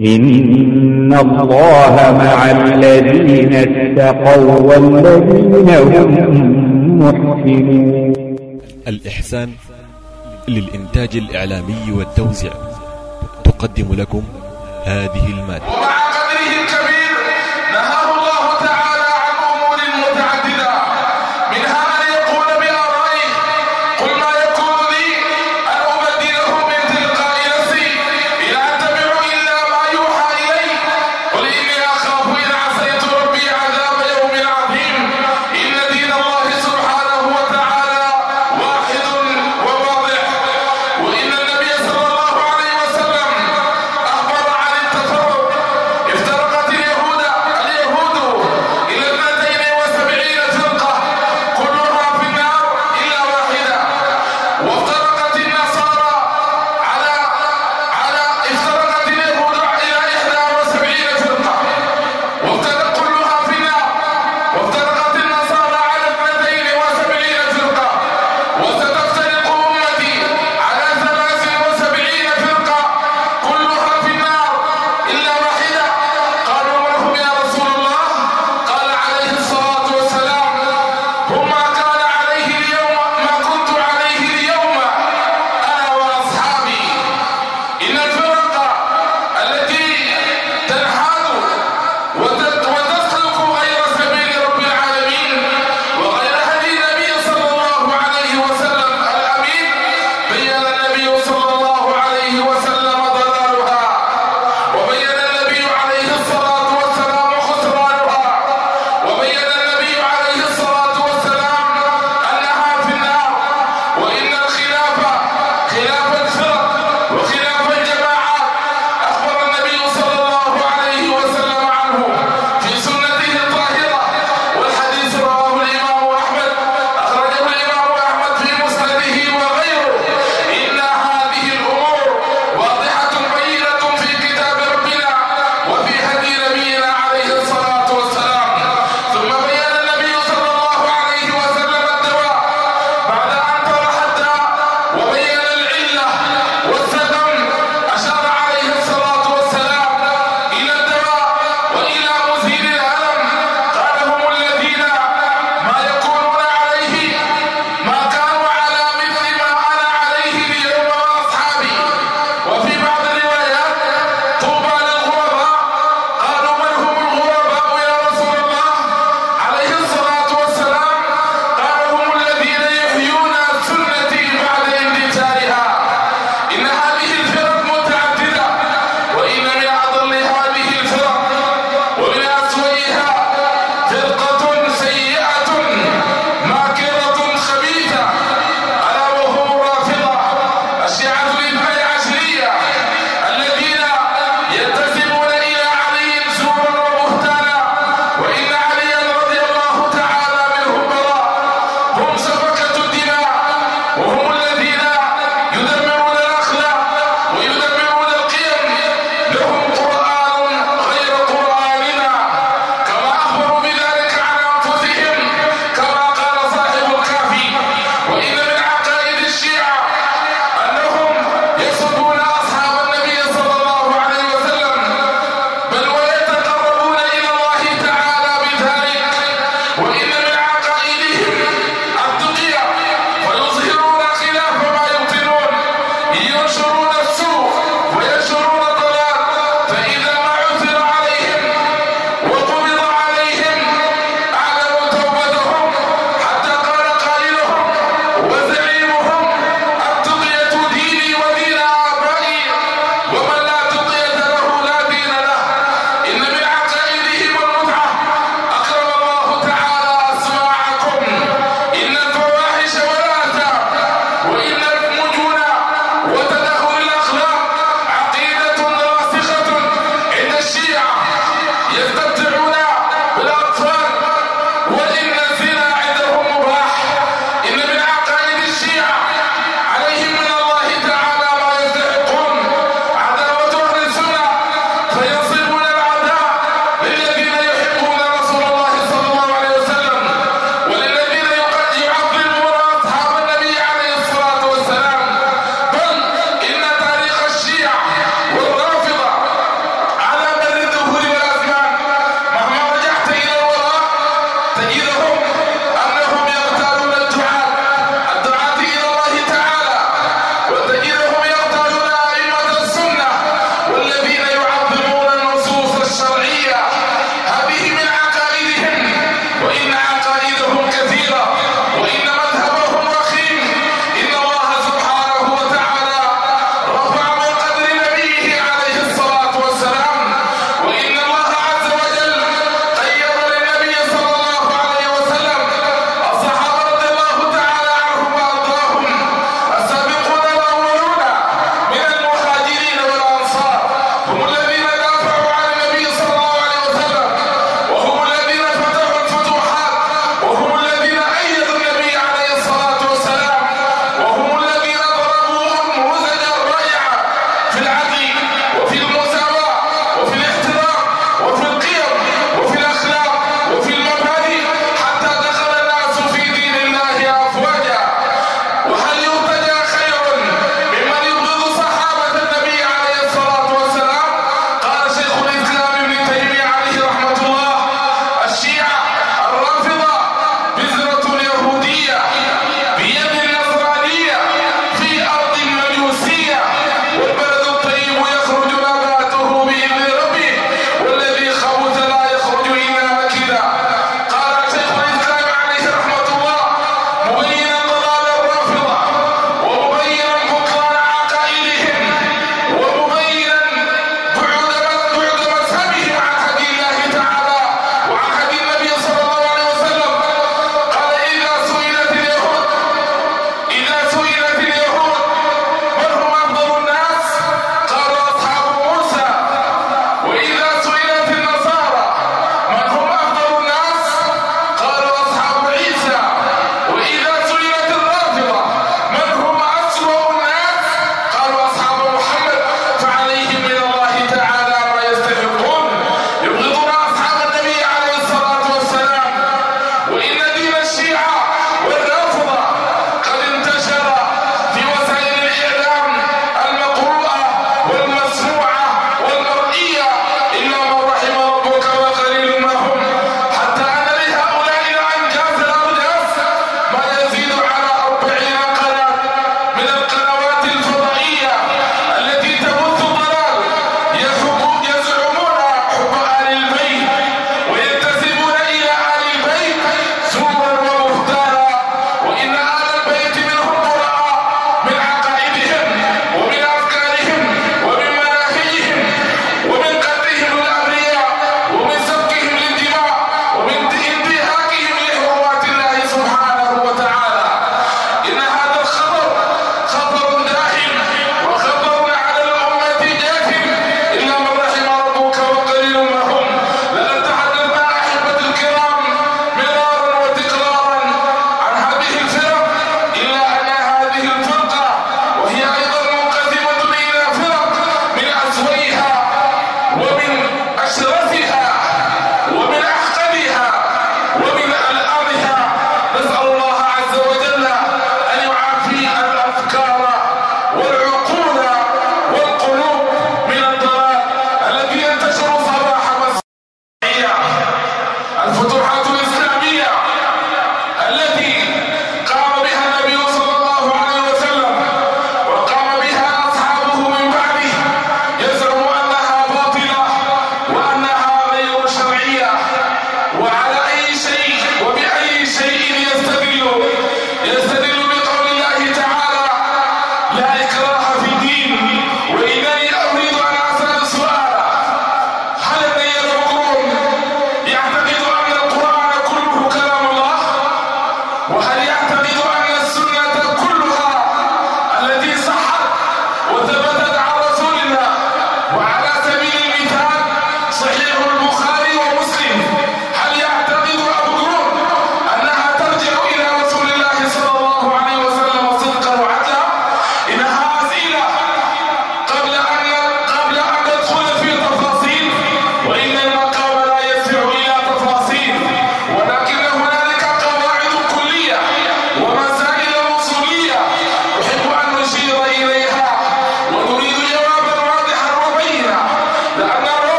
إن الله مع الذين اتقوا والذين هم محسنون الإحسان للإنتاج الإعلامي والتوزيع تقدم لكم هذه المادة.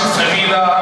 más feliz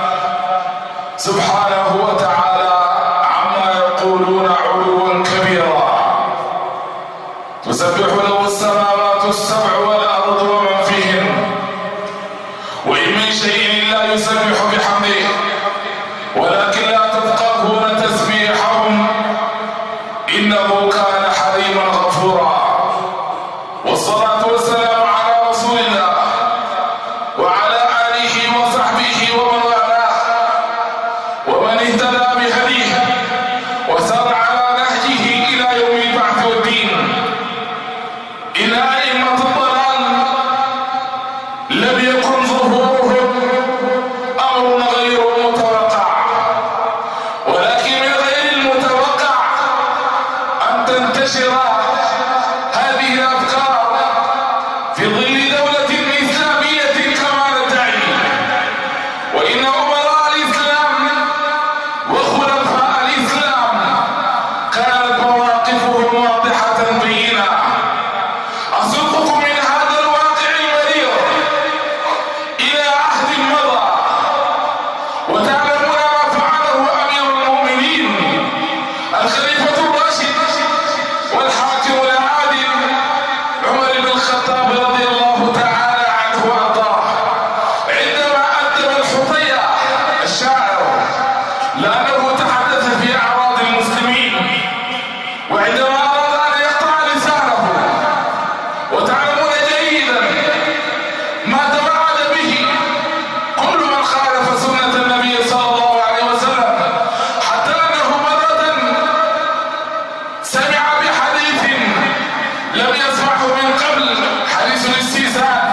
من قبل. حديث الاستيزاء